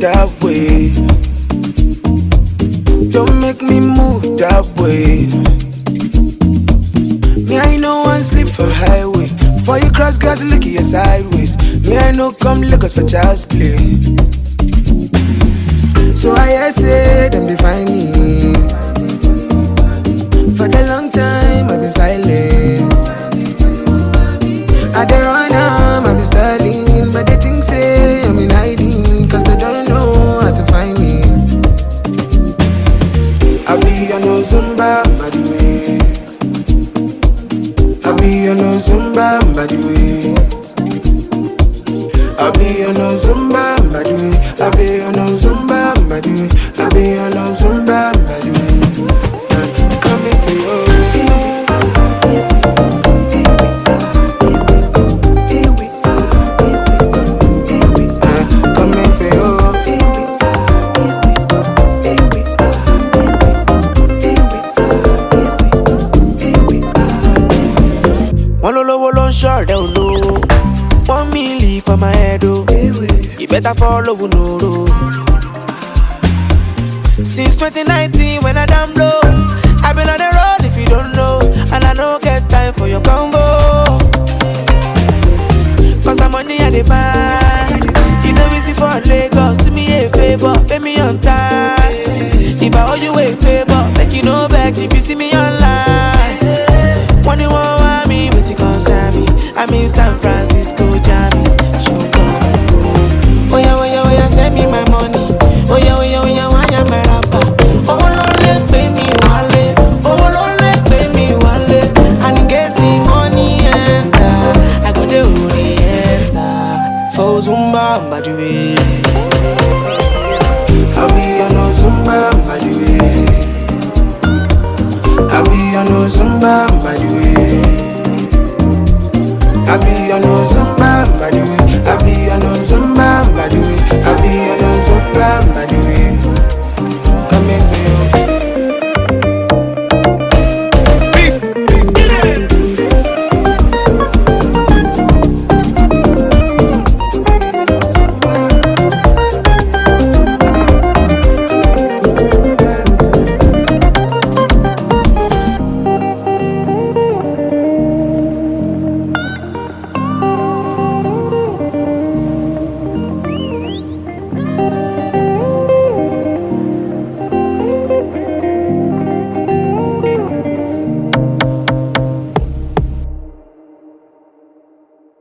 that way. Don't make me move that way. Me, I know one sleep for highway. Before you cross, guys, look at sideways. Me, I know come look us for child's play. So I say, them define me. no Zumba, by way. I be on no Zumba, by way. I be on no Zumba, by way. I be on no Zumba, by way. I be on no Zumba. fall down no. One milli for my head oh. You better follow no. Since 2019 when I damn low. for Zumba Mbadiwe Hawi ya no Zumba Mbadiwe Hawi ya no Zumba Mbadiwe Hawi ya no Zumba Mbadiwe